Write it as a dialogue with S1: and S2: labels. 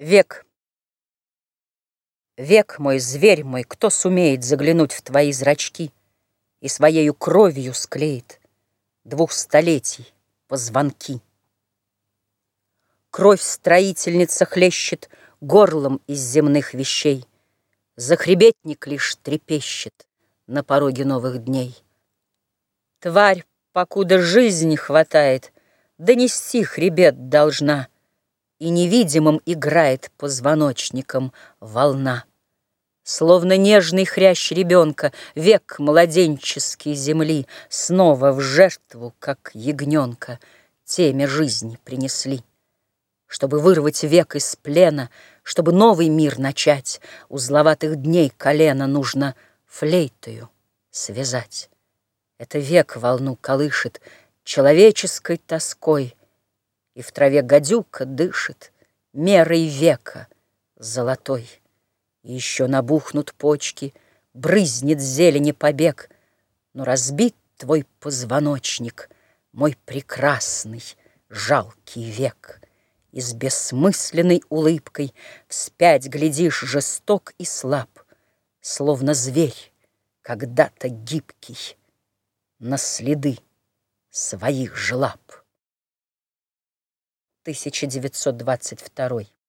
S1: Век. Век мой, зверь мой, кто сумеет заглянуть в твои зрачки И своею кровью склеит двух столетий позвонки? Кровь строительница хлещет горлом из земных вещей, Захребетник лишь трепещет на пороге новых дней. Тварь, покуда жизни хватает, Донести хребет должна — и невидимым играет позвоночником волна. Словно нежный хрящ ребенка, век младенческий земли Снова в жертву, как ягненка, теме жизни принесли. Чтобы вырвать век из плена, чтобы новый мир начать, Узловатых дней колено нужно флейтою связать. Это век волну колышет человеческой тоской — и в траве гадюка дышит мерой века золотой. И еще набухнут почки, брызнет зелени побег, Но разбит твой позвоночник, мой прекрасный, жалкий век. И с бессмысленной улыбкой Вспять глядишь жесток и слаб, Словно зверь, когда-то гибкий, На следы своих же. 1922